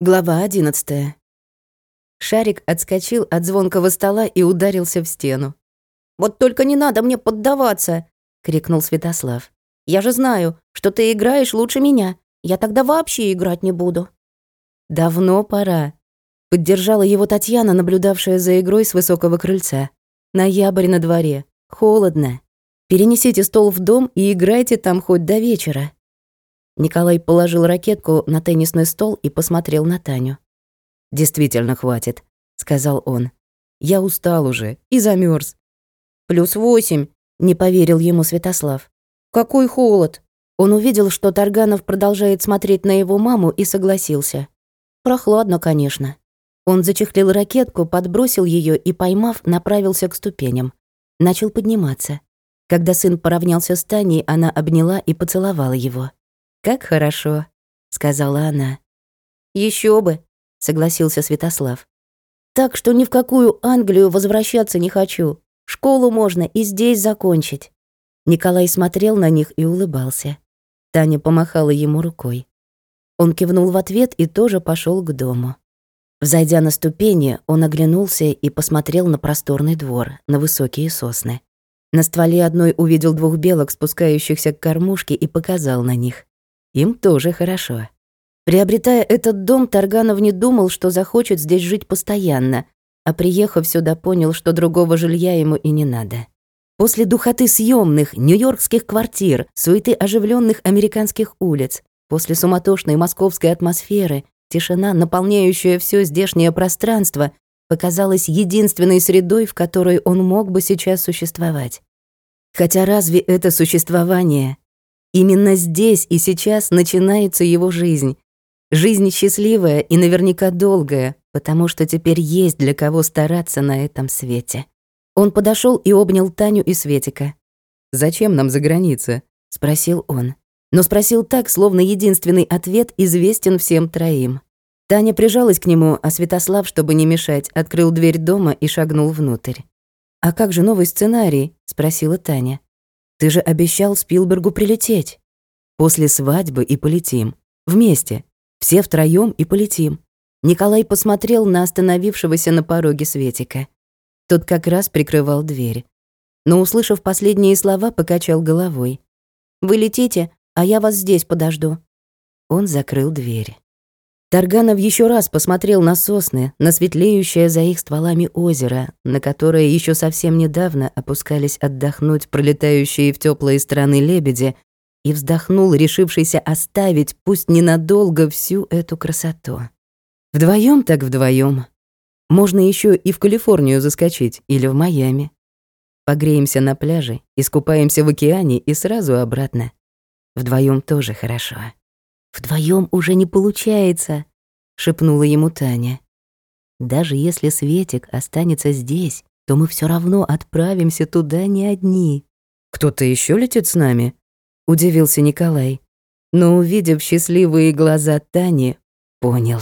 Глава одиннадцатая. Шарик отскочил от звонкого стола и ударился в стену. «Вот только не надо мне поддаваться!» — крикнул Святослав. «Я же знаю, что ты играешь лучше меня. Я тогда вообще играть не буду». «Давно пора», — поддержала его Татьяна, наблюдавшая за игрой с высокого крыльца. «Ноябрь на дворе. Холодно. Перенесите стол в дом и играйте там хоть до вечера». Николай положил ракетку на теннисный стол и посмотрел на Таню. «Действительно хватит», — сказал он. «Я устал уже и замерз. «Плюс восемь», — не поверил ему Святослав. «Какой холод!» Он увидел, что Тарганов продолжает смотреть на его маму и согласился. «Прохладно, конечно». Он зачехлил ракетку, подбросил ее и, поймав, направился к ступеням. Начал подниматься. Когда сын поравнялся с Таней, она обняла и поцеловала его. «Как хорошо», — сказала она. Еще бы», — согласился Святослав. «Так что ни в какую Англию возвращаться не хочу. Школу можно и здесь закончить». Николай смотрел на них и улыбался. Таня помахала ему рукой. Он кивнул в ответ и тоже пошел к дому. Взойдя на ступени, он оглянулся и посмотрел на просторный двор, на высокие сосны. На стволе одной увидел двух белок, спускающихся к кормушке, и показал на них. Им тоже хорошо. Приобретая этот дом, Тарганов не думал, что захочет здесь жить постоянно, а приехав сюда, понял, что другого жилья ему и не надо. После духоты съемных нью-йоркских квартир, суеты оживленных американских улиц, после суматошной московской атмосферы, тишина, наполняющая все здешнее пространство, показалась единственной средой, в которой он мог бы сейчас существовать. Хотя разве это существование Именно здесь и сейчас начинается его жизнь. Жизнь счастливая и наверняка долгая, потому что теперь есть для кого стараться на этом свете. Он подошел и обнял Таню и Светика. «Зачем нам за граница?» — спросил он. Но спросил так, словно единственный ответ известен всем троим. Таня прижалась к нему, а Святослав, чтобы не мешать, открыл дверь дома и шагнул внутрь. «А как же новый сценарий?» — спросила Таня. Ты же обещал Спилбергу прилететь. После свадьбы и полетим. Вместе. Все втроём и полетим. Николай посмотрел на остановившегося на пороге Светика. Тот как раз прикрывал дверь. Но, услышав последние слова, покачал головой. «Вы летите, а я вас здесь подожду». Он закрыл дверь. Тарганов еще раз посмотрел на сосны, на светлеющее за их стволами озеро, на которое еще совсем недавно опускались отдохнуть пролетающие в теплые страны лебеди, и вздохнул, решившийся оставить, пусть ненадолго, всю эту красоту. Вдвоем так вдвоем. Можно еще и в Калифорнию заскочить или в Майами. Погреемся на пляже, искупаемся в океане и сразу обратно. Вдвоем тоже хорошо. Вдвоем уже не получается, шепнула ему Таня. Даже если Светик останется здесь, то мы все равно отправимся туда не одни. Кто-то еще летит с нами? удивился Николай. Но увидев счастливые глаза Тани, понял.